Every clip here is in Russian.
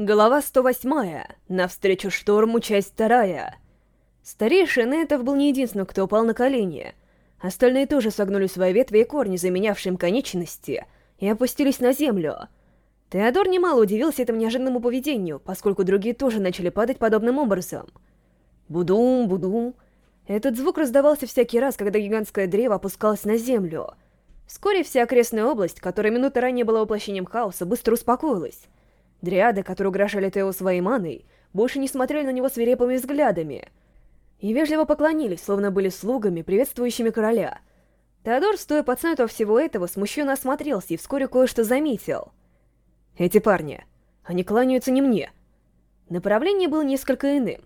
Глава 108. Навстречу шторму, часть вторая. Старейший Нетов был не единственным, кто упал на колени. Остальные тоже согнули свои ветви и корни, заменявшие им конечности, и опустились на землю. Теодор немало удивился этому неожиданному поведению, поскольку другие тоже начали падать подобным образом. Будум, будум. Этот звук раздавался всякий раз, когда гигантское древо опускалось на землю. Вскоре вся окрестная область, которая минуты ранее была воплощением хаоса, быстро успокоилась. Дриады, которые угрожали Тео своей маной, больше не смотрели на него свирепыми взглядами и вежливо поклонились, словно были слугами, приветствующими короля. Теодор, стоя по центру всего этого, смущенно осмотрелся и вскоре кое-что заметил. «Эти парни, они кланяются не мне». Направление было несколько иным.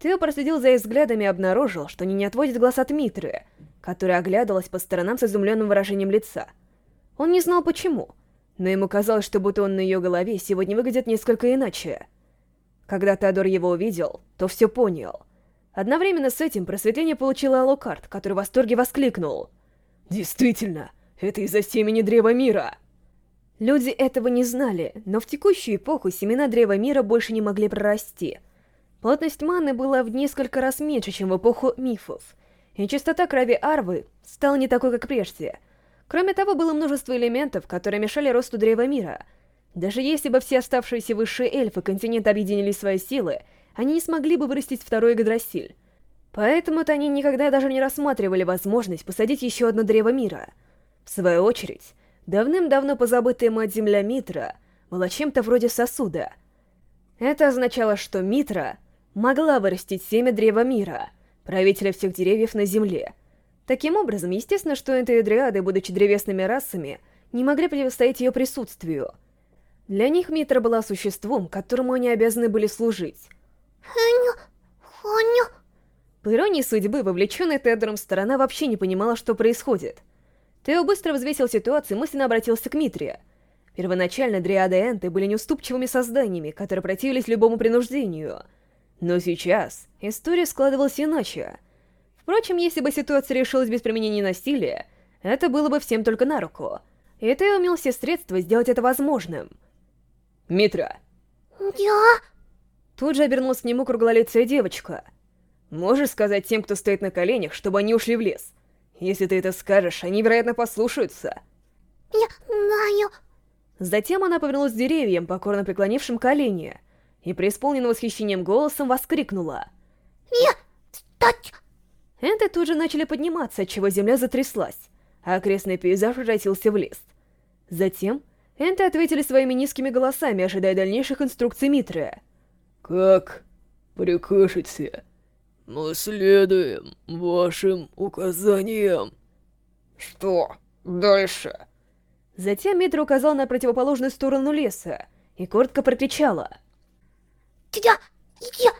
Тео проследил за их взглядами и обнаружил, что они не отводят глаз от Митры, которая оглядывалась по сторонам с изумленным выражением лица. Он не знал почему — но ему казалось, что будто он на ее голове сегодня выглядит несколько иначе. Когда Теодор его увидел, то все понял. Одновременно с этим просветление получила Алокарт, который в восторге воскликнул. «Действительно, это из-за семени Древа Мира!» Люди этого не знали, но в текущую эпоху семена Древа Мира больше не могли прорасти. Плотность маны была в несколько раз меньше, чем в эпоху мифов, и частота крови Арвы стала не такой, как прежде — Кроме того, было множество элементов, которые мешали росту Древа Мира. Даже если бы все оставшиеся высшие эльфы континента объединили свои силы, они не смогли бы вырастить второй Игдрасиль. Поэтому-то они никогда даже не рассматривали возможность посадить еще одно Древо Мира. В свою очередь, давным-давно позабытая мать Земля Митра была чем-то вроде сосуда. Это означало, что Митра могла вырастить семя Древа Мира, правителя всех деревьев на Земле — Таким образом, естественно, что энтеидриады, будучи древесными расами, не могли противостоять ее присутствию. Для них Митра была существом, которому они обязаны были служить. По иронии судьбы, вовлеченная Тедором сторона вообще не понимала, что происходит. Тео быстро взвесил ситуацию и мысленно обратился к Митре. Первоначально дриады энты были неуступчивыми созданиями, которые противились любому принуждению. Но сейчас история складывалась иначе. Впрочем, если бы ситуация решилась без применения насилия, это было бы всем только на руку. И ты умел все средства сделать это возможным. Митра. Я? Тут же обернулась к нему круглолицая девочка. Можешь сказать тем, кто стоит на коленях, чтобы они ушли в лес? Если ты это скажешь, они, вероятно, послушаются. Я знаю. Затем она повернулась к деревьям, покорно преклонившим колени, и преисполненным восхищением голосом воскликнула. Я... Стать... Энты тут же начали подниматься, отчего земля затряслась, а окрестный пейзаж превратился в лес. Затем Энты ответили своими низкими голосами, ожидая дальнейших инструкций Митры. «Как прикажете? Мы следуем вашим указаниям». «Что дальше?» Затем Митра указал на противоположную сторону леса и коротко прокричала. «Я... я...»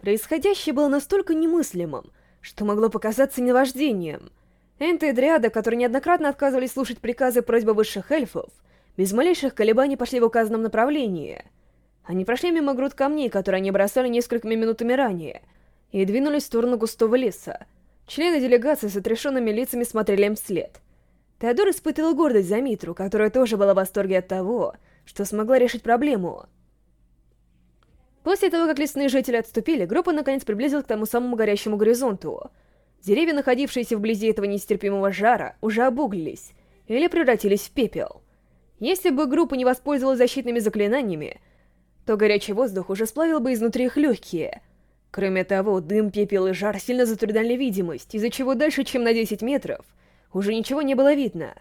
Происходящее было настолько немыслимым, что могло показаться наваждением. Энты и Дриада, которые неоднократно отказывались слушать приказы и просьбы высших эльфов, без малейших колебаний пошли в указанном направлении. Они прошли мимо груд камней, которые они бросали несколькими минутами ранее, и двинулись в сторону густого леса. Члены делегации с отрешенными лицами смотрели им вслед. Теодор испытывал гордость за Митру, которая тоже была в восторге от того, что смогла решить проблему — После того, как лесные жители отступили, группа наконец приблизилась к тому самому горящему горизонту. Деревья, находившиеся вблизи этого нестерпимого жара, уже обуглились или превратились в пепел. Если бы группа не воспользовалась защитными заклинаниями, то горячий воздух уже сплавил бы изнутри их легкие. Кроме того, дым, пепел и жар сильно затрудняли видимость, из-за чего дальше, чем на 10 метров, уже ничего не было видно.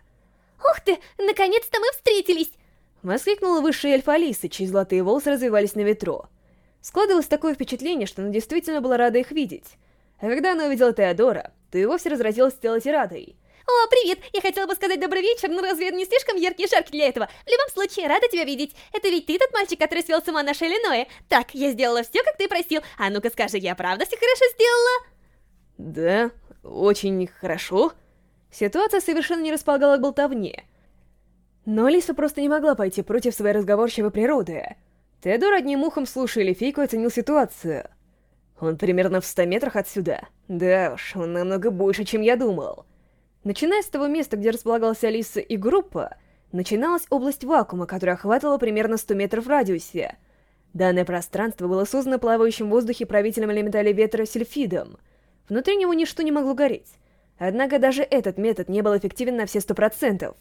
«Ух ты, наконец-то мы встретились!» Воскликнула высшая эльфа Алиса, чьи золотые волосы развивались на ветру. Складывалось такое впечатление, что она действительно была рада их видеть. А когда она увидела Теодора, то и вовсе разразилась целой тирадой. «О, привет! Я хотела бы сказать добрый вечер, но разве это не слишком яркий и жаркий для этого? В любом случае, рада тебя видеть. Это ведь ты тот мальчик, который свел с ума наше Иллиное. Так, я сделала все, как ты просил. А ну-ка скажи, я правда все хорошо сделала?» «Да, очень хорошо». Ситуация совершенно не располагала к болтовне. Но Алиса просто не могла пойти против своей разговорчивой природы. Теодор одним ухом, слушая Эльфийку, оценил ситуацию. Он примерно в ста метрах отсюда. Да уж, он намного больше, чем я думал. Начиная с того места, где располагалась Алиса и группа, начиналась область вакуума, которая охватывала примерно 100 метров в радиусе. Данное пространство было создано плавающим в воздухе правителем элементали ветра Сильфидом. Внутри него ничто не могло гореть. Однако даже этот метод не был эффективен на все сто процентов.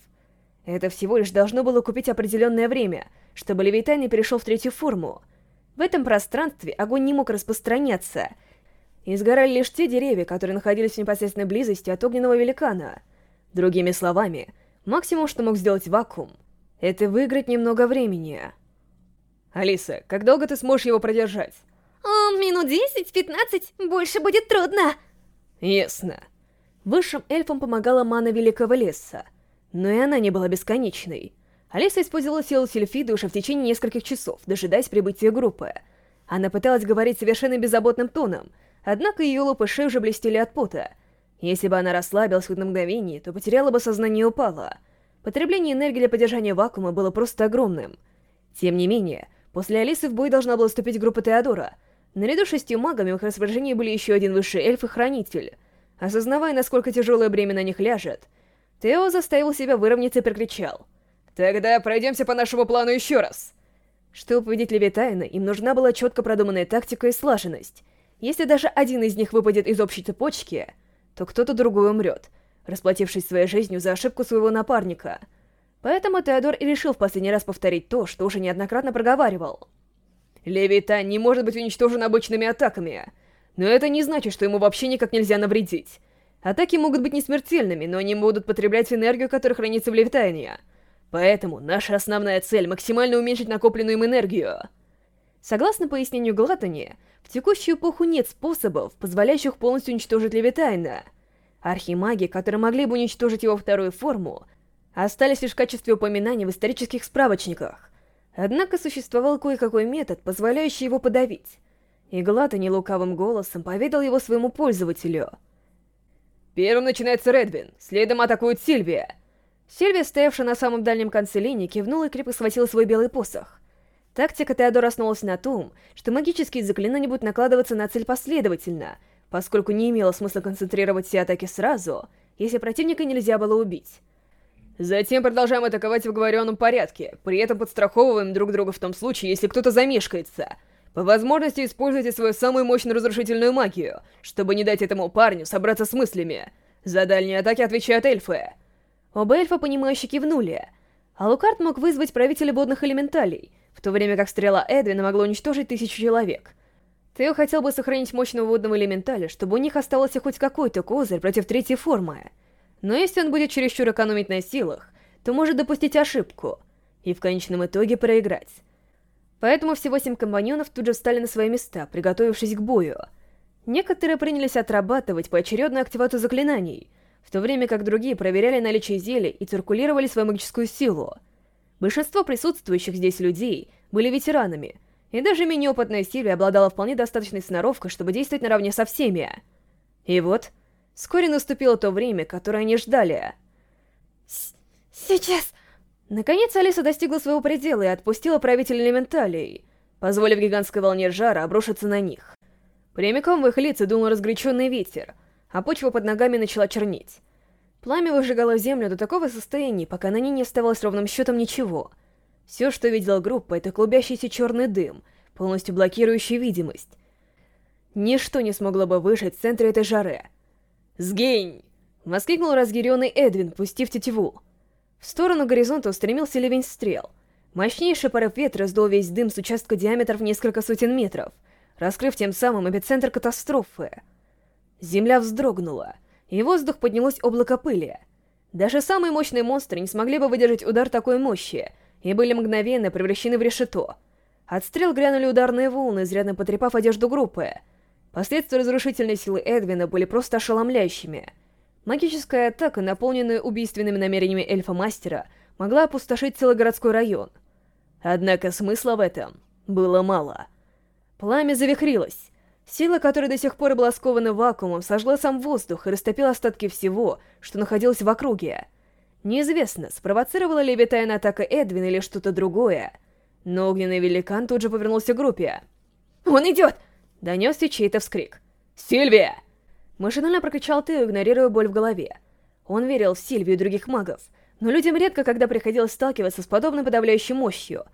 Это всего лишь должно было купить определенное время, чтобы Левитай не перешел в третью форму. В этом пространстве огонь не мог распространяться, и сгорали лишь те деревья, которые находились в непосредственной близости от огненного великана. Другими словами, максимум, что мог сделать вакуум, это выиграть немного времени. Алиса, как долго ты сможешь его продержать? О, минут 10-15, больше будет трудно. Ясно. Высшим эльфам помогала мана Великого Леса, но и она не была бесконечной. Алиса использовала силу Сильфида уже в течение нескольких часов, дожидаясь прибытия группы. Она пыталась говорить совершенно беззаботным тоном, однако ее лоб и шея уже блестели от пота. Если бы она расслабилась хоть на мгновение, то потеряла бы сознание и упала. Потребление энергии для поддержания вакуума было просто огромным. Тем не менее, после Алисы в бой должна была вступить группа Теодора. Наряду с шестью магами в их распоряжении были еще один высший эльф и хранитель. Осознавая, насколько тяжелое бремя на них ляжет, Тео заставил себя выровняться и прокричал. «Тогда пройдемся по нашему плану еще раз!» Чтобы победить Левитайна, им нужна была четко продуманная тактика и слаженность. Если даже один из них выпадет из общей цепочки, то кто-то другой умрет, расплатившись своей жизнью за ошибку своего напарника. Поэтому Теодор и решил в последний раз повторить то, что уже неоднократно проговаривал. Левитан не может быть уничтожен обычными атаками, но это не значит, что ему вообще никак нельзя навредить. Атаки могут быть несмертельными, но они будут потреблять энергию, которая хранится в Левитайне. Поэтому наша основная цель — максимально уменьшить накопленную им энергию. Согласно пояснению Глатани, в текущую эпоху нет способов, позволяющих полностью уничтожить Левитайна. Архимаги, которые могли бы уничтожить его вторую форму, остались лишь в качестве упоминаний в исторических справочниках. Однако существовал кое-какой метод, позволяющий его подавить. И Глатани лукавым голосом поведал его своему пользователю. «Первым начинается Редвин, следом атакует Сильвия». Сильвия, стоявшая на самом дальнем конце линии, кивнула и крепко схватила свой белый посох. Тактика Теодора основалась на том, что магические заклинания будут накладываться на цель последовательно, поскольку не имело смысла концентрировать все атаки сразу, если противника нельзя было убить. Затем продолжаем атаковать в оговоренном порядке, при этом подстраховываем друг друга в том случае, если кто-то замешкается. По возможности используйте свою самую мощную разрушительную магию, чтобы не дать этому парню собраться с мыслями. За дальние атаки отвечают эльфы. Оба эльфа, понимающе кивнули. А Лукард мог вызвать правителя водных элементалей, в то время как стрела Эдвина могла уничтожить тысячу человек. Тео хотел бы сохранить мощного водного элементаля, чтобы у них оставался хоть какой-то козырь против третьей формы. Но если он будет чересчур экономить на силах, то может допустить ошибку и в конечном итоге проиграть. Поэтому все восемь компаньонов тут же встали на свои места, приготовившись к бою. Некоторые принялись отрабатывать поочередную активацию заклинаний, в то время как другие проверяли наличие зелий и циркулировали свою магическую силу. Большинство присутствующих здесь людей были ветеранами, и даже менее опытная Сильвия обладала вполне достаточной сноровкой, чтобы действовать наравне со всеми. И вот, вскоре наступило то время, которое они ждали. С Сейчас... Наконец Алиса достигла своего предела и отпустила правителя элементалей, позволив гигантской волне жара обрушиться на них. Прямиком в их лица дунул разгоряченный ветер, а почва под ногами начала чернеть. Пламя выжигало землю до такого состояния, пока на ней не оставалось ровным счетом ничего. Все, что видела группа, это клубящийся черный дым, полностью блокирующий видимость. Ничто не смогло бы выжить в центре этой жары. «Сгинь!» — воскликнул разъяренный Эдвин, пустив тетиву. В сторону горизонта устремился ливень стрел. Мощнейший порыв ветра сдул весь дым с участка диаметра в несколько сотен метров, раскрыв тем самым эпицентр катастрофы. Земля вздрогнула — и в воздух поднялось облако пыли. Даже самые мощные монстры не смогли бы выдержать удар такой мощи, и были мгновенно превращены в решето. От стрел грянули ударные волны, изрядно потрепав одежду группы. Последствия разрушительной силы Эдвина были просто ошеломляющими. Магическая атака, наполненная убийственными намерениями эльфа-мастера, могла опустошить целый городской район. Однако смысла в этом было мало. Пламя завихрилось, Сила, которая до сих пор была скована вакуумом, сожгла сам воздух и растопила остатки всего, что находилось в округе. Неизвестно, спровоцировала ли Витайна атака Эдвин или что-то другое, но огненный великан тут же повернулся к группе. «Он идет!» — донесся чей-то вскрик. «Сильвия!» Машинально прокричал Тео, игнорируя боль в голове. Он верил в Сильвию и других магов, но людям редко когда приходилось сталкиваться с подобной подавляющей мощью.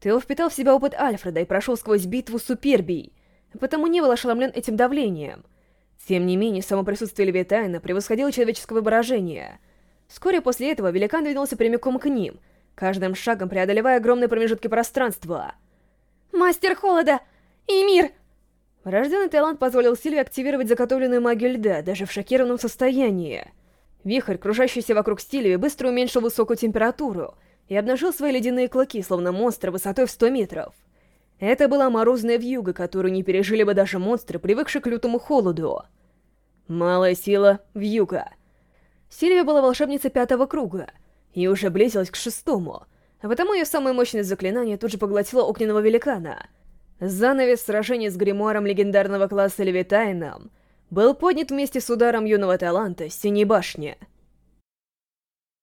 Тео впитал в себя опыт Альфреда и прошел сквозь битву с Супербией, потому не был ошеломлен этим давлением. Тем не менее, само присутствие Левитайна превосходило человеческое выражение. Вскоре после этого великан двинулся прямиком к ним, каждым шагом преодолевая огромные промежутки пространства. Мастер Холода! И мир! Рожденный талант позволил Сильве активировать заготовленную магию льда, даже в шокированном состоянии. Вихрь, кружащийся вокруг Сильви, быстро уменьшил высокую температуру и обнажил свои ледяные клыки, словно монстр высотой в 100 метров. Это была морозная вьюга, которую не пережили бы даже монстры, привыкшие к лютому холоду. Малая сила — вьюга. Сильвия была волшебницей пятого круга и уже близилась к шестому, а потому ее самое мощное заклинание тут же поглотило огненного великана. Занавес сражения с гримуаром легендарного класса Левитайном был поднят вместе с ударом юного таланта Синей башни —